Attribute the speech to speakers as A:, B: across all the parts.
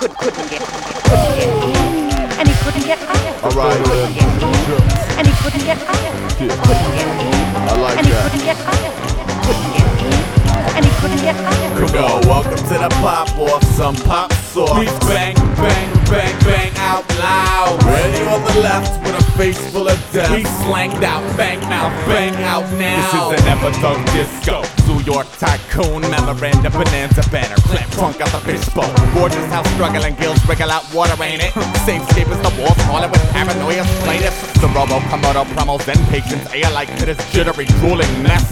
A: could, couldn't get, couldn't get in, and he couldn't get out.
B: All right,
A: couldn't
B: then.
A: get in,
B: Sure.
A: and he couldn't get out.
B: Yeah.
A: Couldn't get in,
B: I like
A: and he
B: that.
A: couldn't get out. Couldn't get in, and he couldn't get out.
C: Come on, welcome to the pop off, some pop sauce. We bang, bang, bang, bang out loud. Ready on the left with a face full of death. He slanged out, bang mouth, bang out now. This is an episode disco. New York tycoon, memoranda, bonanza banner. Clip trunk out the fishbowl. Gorgeous house struggling gills wriggle out water, ain't it? Same shape as the walls, falling with paranoia plaintiffs. The robo komodo promos and patience, alike to this jittery, drooling mess.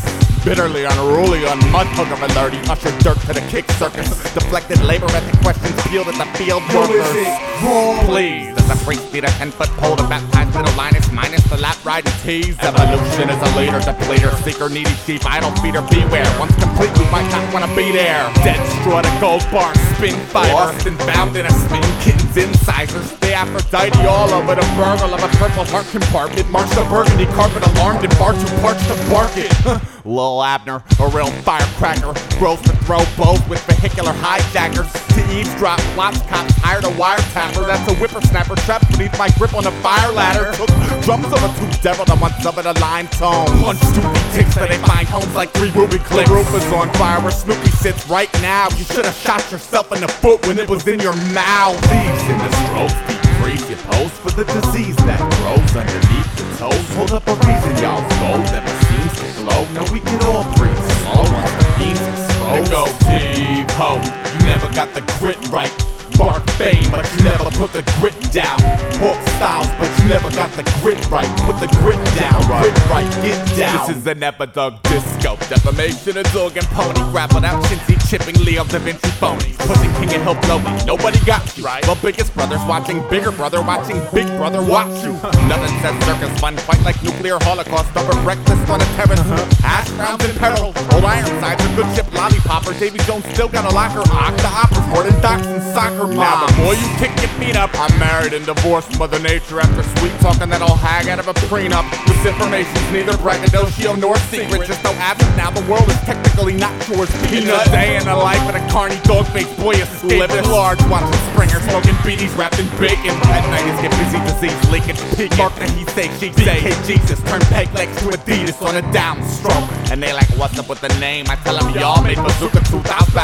C: Bitterly unruly, on mud hooker alert, he ushered dirt to the kick circus. Deflected labor at the questions peeled at the field workers. Please, a freak beat a 10 foot pole to baptize little Linus minus the lap riding tease. Evolution is a leader, depleter, seeker, needy sheep, idle feeder, beware. Once complete, we might not wanna be there. Dead straw to gold bar, spin fiber. Lost and bound in a spin, kittens, incisors. Aphrodite all over the burgle of a purple heart compartment. Marks the burgundy carpet alarmed and bar two parts to bark it. Lil Abner, a real firecracker, grows to throw both with vehicular hijackers. To eavesdrop, plots cops hired a wiretapper. That's a whippersnapper trapped beneath my grip on a fire ladder. Took drums of a two devil to months of it a line tone. Punch stupid ticks that they find homes like three ruby clips. Roof is on fire where Snoopy sits right now. You should have shot yourself in the foot when it was in your mouth. Thieves in the strokes, freeze. You pose for the disease that grows underneath the toes. Hold up a reason y'all gold never down. Pork styles, but you never got the grit right. Put the grit down, grit right, get down. This is an epidog disco. Defamation is organ pony. Grappled out chintzy, chipping Leo da Vinci phonies. Pushing king and hill blowing. Nobody got you. Right. Well, biggest brother's watching bigger brother, watching big brother watch you. Nothing says circus fun, quite like nuclear holocaust over breakfast on a terrace. Hash browns in peril. Old Ironsides, a good ship lollipopper. Davy Jones still got a locker. Octa operas, more than docs and soccer moms. Now, before you kick your feet up, I'm married and divorced. Mother Nature after sweet talking that old hag out of a prenup. This information's neither braggadocio nor secret. Just so as of now, the world is technically not yours. Peanut day in the life of a carny dog-faced boy escapist. Living large, watching Springer, smoking beaties wrapped in bacon. At night, it's get busy, disease leaking. Pig mark that he say, she say. Hey, Jesus, turn peg legs to Adidas on a downstroke. And they like, what's up with the name? I tell them, y'all made Bazooka Tooth. I was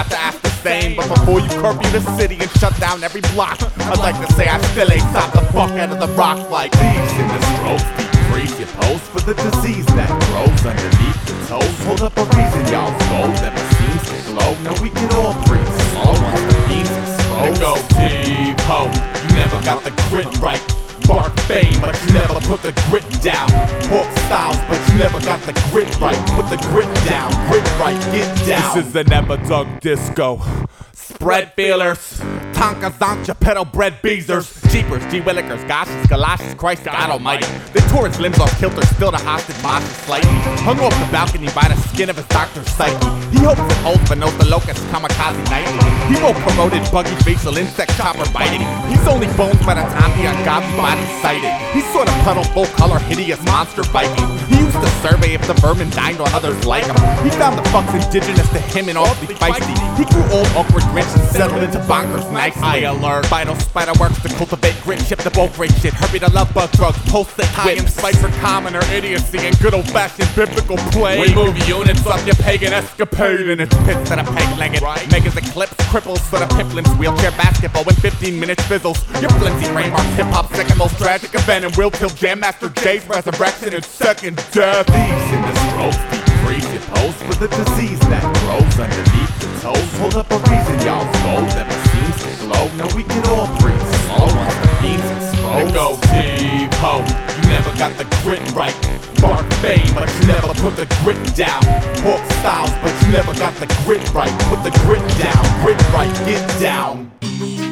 C: same. But before you curfew the city and shut down every block, I'd like to say I still ain't stopped the fuck out of the rock like thieves in the strokes. Freeze, you pose for the disease that grows underneath the toes. Hold up a reason y'all's gold never seems to glow. No, we can all breathe slow once the beams exposed. Go deep, ho. You never got the grit right. Bark fame, but you never put the grit down. Pork styles, but you never got the grit right. Put the grit down, grit right, get down. This is the Never Dug Disco. Spread feelers, Tonka Zoncha, pedal bread beezers, Jeepers, G Willikers, Goshes, Galoshes, Christ God Almighty. They tore his limbs off kilter, still the hostage boss is slightly. Hung off the balcony by the skin of his doctor's psyche. He hopes it holds, but knows the locust kamikaze nightly. He won't promoted buggy facial insect chopper biting. He's only bones by the time the ungodly body sighted. He's sort of puddle full color, hideous monster Viking. He used to survey if the vermin dined on others like him. He found the fucks indigenous to him and awfully feisty. He grew old, awkward grits and settled into bonkers nicely. High alert, vital spider works to cultivate grit, ship the bulk rate shit. Hurry to love bug drugs, post it, tie and spike for commoner idiocy and good old fashioned biblical play. We move units up your pagan escapade and it's pits that a peg legged. Right. Megas eclipse, cripples for the piplins, wheelchair basketball in 15 minutes fizzles. Your flimsy marks hip hop second most tragic event and will till Jam Master Jay's resurrection and second death. Thieves in the strokes, deep freeze, you pose for the disease that grows underneath the toes. Hold up a reason right. Mark fame, but you never put the grit down. Pork styles, but you never got the grit right. Put the grit down, grit right, get down.